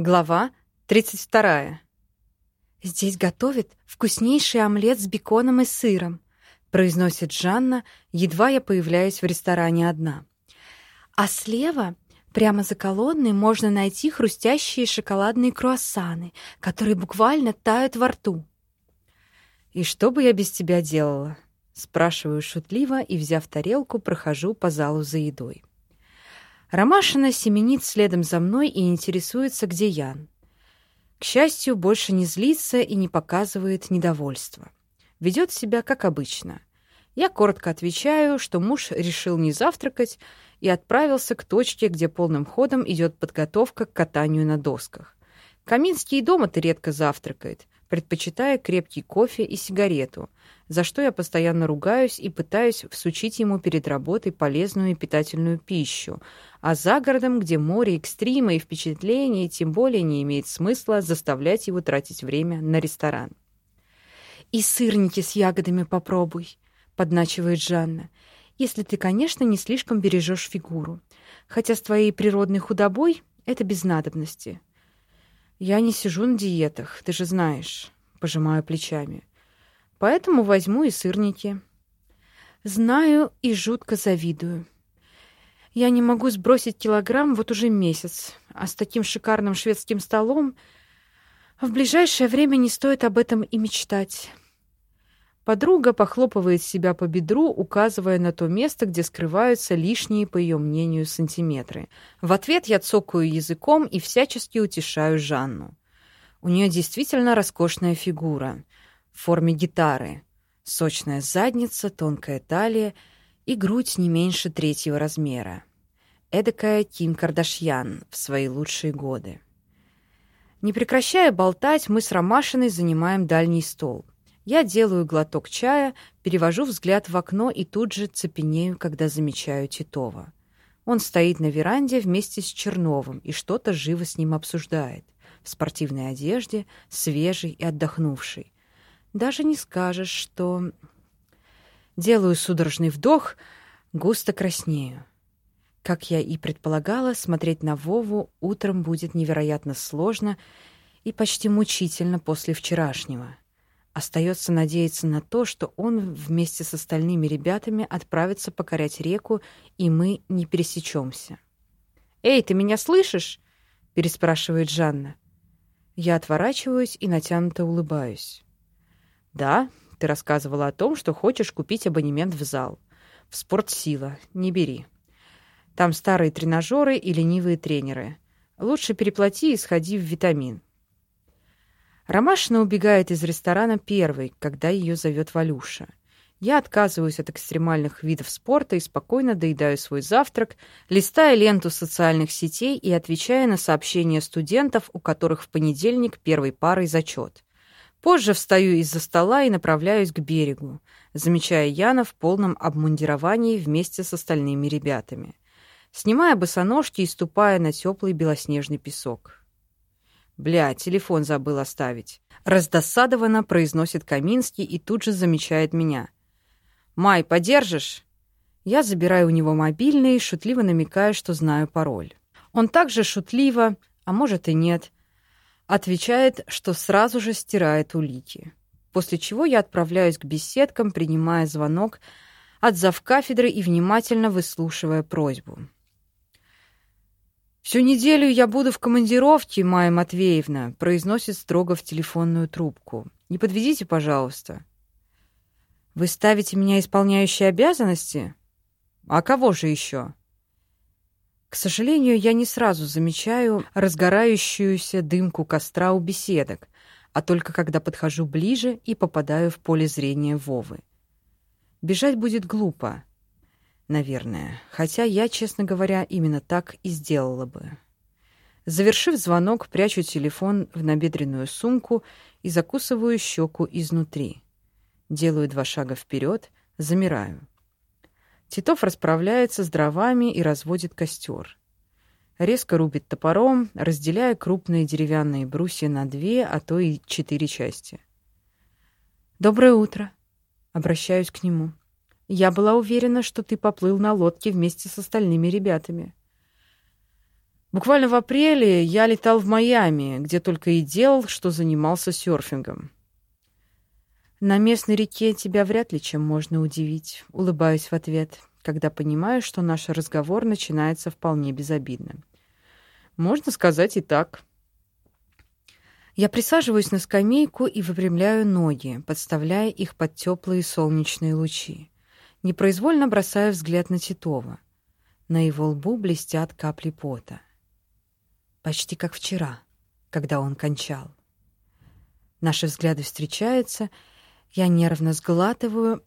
Глава 32. «Здесь готовят вкуснейший омлет с беконом и сыром», произносит Жанна, едва я появляюсь в ресторане одна. «А слева, прямо за колонной, можно найти хрустящие шоколадные круассаны, которые буквально тают во рту». «И что бы я без тебя делала?» Спрашиваю шутливо и, взяв тарелку, прохожу по залу за едой. Ромашина семенит следом за мной и интересуется, где Ян. К счастью, больше не злится и не показывает недовольства. Ведет себя как обычно. Я коротко отвечаю, что муж решил не завтракать и отправился к точке, где полным ходом идет подготовка к катанию на досках. Каминский и дома-то редко завтракает, предпочитая крепкий кофе и сигарету, за что я постоянно ругаюсь и пытаюсь всучить ему перед работой полезную и питательную пищу, а за городом, где море экстрима и впечатлений, тем более не имеет смысла заставлять его тратить время на ресторан. «И сырники с ягодами попробуй», — подначивает Жанна, «если ты, конечно, не слишком бережешь фигуру. Хотя с твоей природной худобой это без надобности». «Я не сижу на диетах, ты же знаешь», — пожимаю плечами. «Поэтому возьму и сырники». «Знаю и жутко завидую. Я не могу сбросить килограмм вот уже месяц, а с таким шикарным шведским столом в ближайшее время не стоит об этом и мечтать». Подруга похлопывает себя по бедру, указывая на то место, где скрываются лишние, по ее мнению, сантиметры. В ответ я цокаю языком и всячески утешаю Жанну. У нее действительно роскошная фигура в форме гитары. Сочная задница, тонкая талия и грудь не меньше третьего размера. Эдакая Ким Кардашьян в свои лучшие годы. Не прекращая болтать, мы с Ромашиной занимаем дальний стол — я делаю глоток чая, перевожу взгляд в окно и тут же цепенею, когда замечаю Титова. Он стоит на веранде вместе с Черновым и что-то живо с ним обсуждает. В спортивной одежде, свежий и отдохнувший. Даже не скажешь, что... Делаю судорожный вдох, густо краснею. Как я и предполагала, смотреть на Вову утром будет невероятно сложно и почти мучительно после вчерашнего. Остается надеяться на то, что он вместе с остальными ребятами отправится покорять реку, и мы не пересечемся. «Эй, ты меня слышишь?» — переспрашивает Жанна. Я отворачиваюсь и натянуто улыбаюсь. «Да, ты рассказывала о том, что хочешь купить абонемент в зал. В спортсила. Не бери. Там старые тренажеры и ленивые тренеры. Лучше переплати и сходи в витамин. Ромашина убегает из ресторана первой, когда ее зовет Валюша. Я отказываюсь от экстремальных видов спорта и спокойно доедаю свой завтрак, листая ленту социальных сетей и отвечая на сообщения студентов, у которых в понедельник первой парой зачет. Позже встаю из-за стола и направляюсь к берегу, замечая Яна в полном обмундировании вместе с остальными ребятами. Снимая босоножки и ступая на теплый белоснежный песок. «Бля, телефон забыл оставить». Раздосадованно произносит Каминский и тут же замечает меня. «Май, подержишь?» Я забираю у него мобильный, и шутливо намекаю, что знаю пароль. Он также шутливо, а может и нет, отвечает, что сразу же стирает улики. После чего я отправляюсь к беседкам, принимая звонок от завкафедры и внимательно выслушивая просьбу. «Всю неделю я буду в командировке, Майя Матвеевна», произносит строго в телефонную трубку. «Не подведите, пожалуйста». «Вы ставите меня исполняющей обязанности? А кого же еще?» К сожалению, я не сразу замечаю разгорающуюся дымку костра у беседок, а только когда подхожу ближе и попадаю в поле зрения Вовы. Бежать будет глупо наверное. Хотя я, честно говоря, именно так и сделала бы. Завершив звонок, прячу телефон в набедренную сумку и закусываю щеку изнутри. Делаю два шага вперед, замираю. Титов расправляется с дровами и разводит костер. Резко рубит топором, разделяя крупные деревянные брусья на две, а то и четыре части. «Доброе утро!» Обращаюсь к нему. Я была уверена, что ты поплыл на лодке вместе с остальными ребятами. Буквально в апреле я летал в Майами, где только и делал, что занимался серфингом. На местной реке тебя вряд ли чем можно удивить, улыбаюсь в ответ, когда понимаю, что наш разговор начинается вполне безобидно. Можно сказать и так. Я присаживаюсь на скамейку и выпрямляю ноги, подставляя их под теплые солнечные лучи. Непроизвольно бросаю взгляд на Титова. На его лбу блестят капли пота. Почти как вчера, когда он кончал. Наши взгляды встречаются, я нервно сглатываю,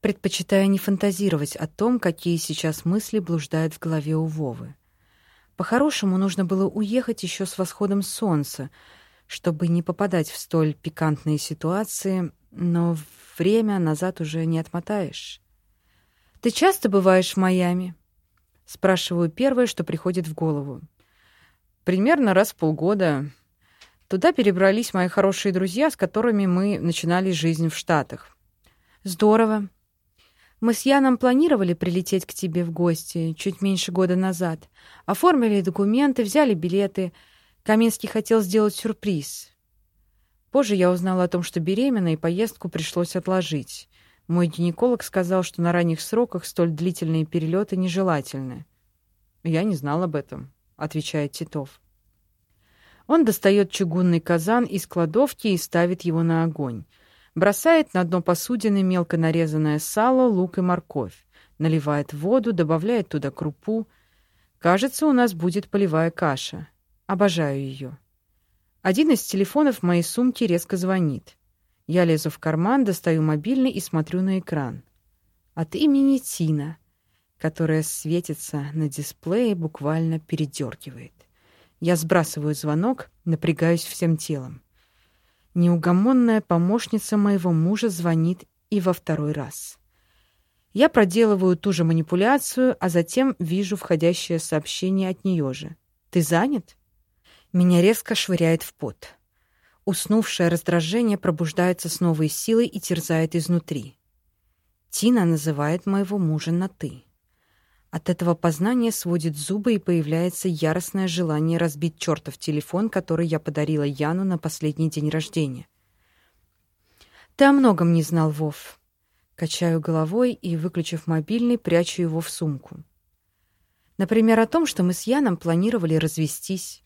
предпочитая не фантазировать о том, какие сейчас мысли блуждают в голове у Вовы. По-хорошему, нужно было уехать еще с восходом солнца, чтобы не попадать в столь пикантные ситуации, но время назад уже не отмотаешь. «Ты часто бываешь в Майами?» Спрашиваю первое, что приходит в голову. «Примерно раз в полгода. Туда перебрались мои хорошие друзья, с которыми мы начинали жизнь в Штатах». «Здорово. Мы с Яном планировали прилететь к тебе в гости чуть меньше года назад. Оформили документы, взяли билеты — Каминский хотел сделать сюрприз. Позже я узнала о том, что беременна, и поездку пришлось отложить. Мой гинеколог сказал, что на ранних сроках столь длительные перелеты нежелательны. «Я не знал об этом», — отвечает Титов. Он достает чугунный казан из кладовки и ставит его на огонь. Бросает на дно посудины мелко нарезанное сало, лук и морковь. Наливает воду, добавляет туда крупу. Кажется, у нас будет полевая каша. Обожаю ее. Один из телефонов в моей сумке резко звонит. Я лезу в карман, достаю мобильный и смотрю на экран. От имени Тина, которая светится на дисплее, буквально передергивает. Я сбрасываю звонок, напрягаюсь всем телом. Неугомонная помощница моего мужа звонит и во второй раз. Я проделываю ту же манипуляцию, а затем вижу входящее сообщение от нее же. «Ты занят?» Меня резко швыряет в пот. Уснувшее раздражение пробуждается с новой силой и терзает изнутри. Тина называет моего мужа на «ты». От этого познания сводит зубы и появляется яростное желание разбить чертов телефон, который я подарила Яну на последний день рождения. «Ты о многом не знал, Вов». Качаю головой и, выключив мобильный, прячу его в сумку. Например, о том, что мы с Яном планировали развестись.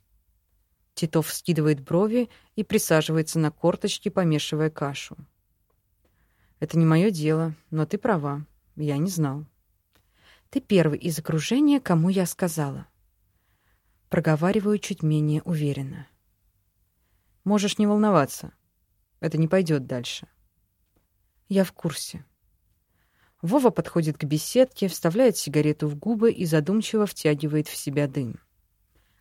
Титов скидывает брови и присаживается на корточки, помешивая кашу. «Это не мое дело, но ты права. Я не знал». «Ты первый из окружения, кому я сказала». Проговариваю чуть менее уверенно. «Можешь не волноваться. Это не пойдет дальше». «Я в курсе». Вова подходит к беседке, вставляет сигарету в губы и задумчиво втягивает в себя дым.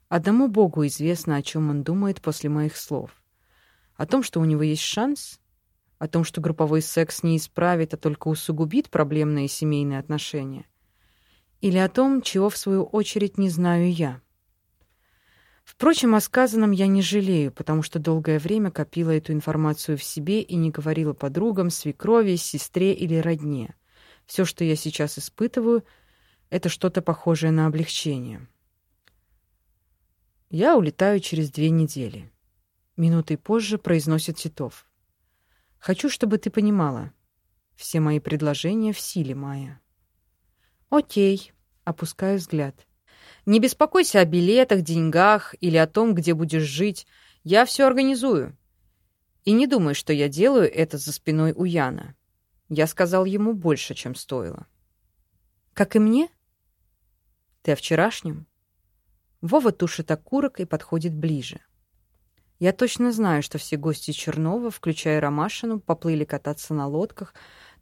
Одному Богу известно, о чем он думает после моих слов. О том, что у него есть шанс? О том, что групповой секс не исправит, а только усугубит проблемные семейные отношения? Или о том, чего, в свою очередь, не знаю я? Впрочем, о сказанном я не жалею, потому что долгое время копила эту информацию в себе и не говорила подругам, свекрови, сестре или родне. Все, что я сейчас испытываю, — это что-то похожее на облегчение. Я улетаю через две недели. Минутой позже произносит Титов. Хочу, чтобы ты понимала. Все мои предложения в силе, Майя. Окей. Опускаю взгляд. Не беспокойся о билетах, деньгах или о том, где будешь жить. Я все организую. И не думай, что я делаю это за спиной у Яна. Я сказал ему больше, чем стоило. Как и мне? Ты о вчерашнем? Вова тушит окурок и подходит ближе. Я точно знаю, что все гости Чернова, включая Ромашину, поплыли кататься на лодках,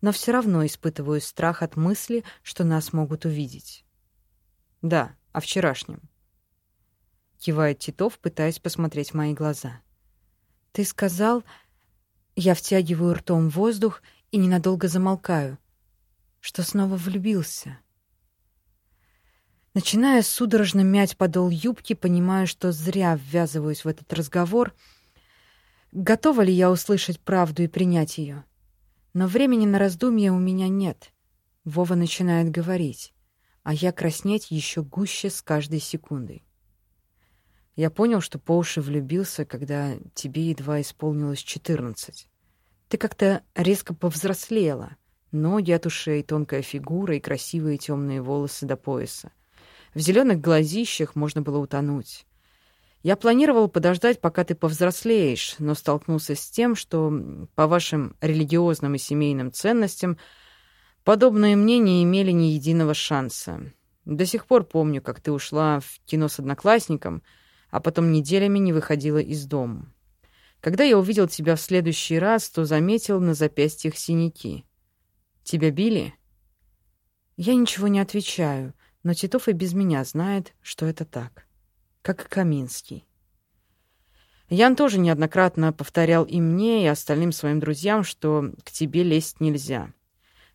но все равно испытываю страх от мысли, что нас могут увидеть. «Да, о вчерашнем», — кивает Титов, пытаясь посмотреть в мои глаза. «Ты сказал...» Я втягиваю ртом воздух и ненадолго замолкаю, что снова влюбился. Начиная судорожно мять подол юбки, понимаю, что зря ввязываюсь в этот разговор. Готова ли я услышать правду и принять ее? Но времени на раздумья у меня нет. Вова начинает говорить, а я краснеть еще гуще с каждой секундой. Я понял, что по уши влюбился, когда тебе едва исполнилось четырнадцать. Ты как-то резко повзрослела. Ноги от ушей, тонкая фигура и красивые темные волосы до пояса. В зеленых глазищах можно было утонуть. Я планировал подождать, пока ты повзрослеешь, но столкнулся с тем, что по вашим религиозным и семейным ценностям подобные мне не имели ни единого шанса. До сих пор помню, как ты ушла в кино с одноклассником — а потом неделями не выходила из дома. Когда я увидел тебя в следующий раз, то заметил на запястьях синяки. Тебя били? Я ничего не отвечаю, но Титов и без меня знает, что это так. Как и Каминский. Ян тоже неоднократно повторял и мне, и остальным своим друзьям, что к тебе лезть нельзя.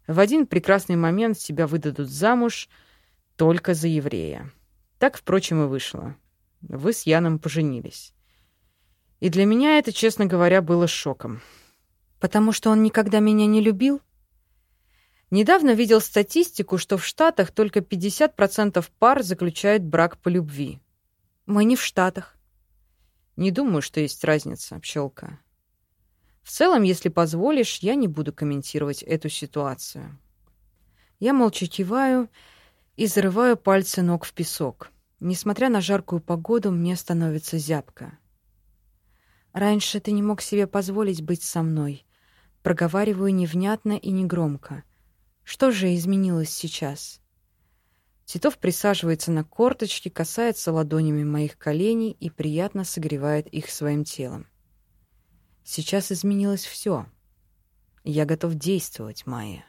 В один прекрасный момент тебя выдадут замуж только за еврея. Так, впрочем, и вышло. Вы с Яном поженились. И для меня это, честно говоря, было шоком. Потому что он никогда меня не любил? Недавно видел статистику, что в Штатах только 50% пар заключают брак по любви. Мы не в Штатах. Не думаю, что есть разница, пчелка. В целом, если позволишь, я не буду комментировать эту ситуацию. Я молча киваю и зарываю пальцы ног в песок. Несмотря на жаркую погоду, мне становится зябко. Раньше ты не мог себе позволить быть со мной. Проговариваю невнятно и негромко. Что же изменилось сейчас? Титов присаживается на корточки, касается ладонями моих коленей и приятно согревает их своим телом. Сейчас изменилось все. Я готов действовать, Майя.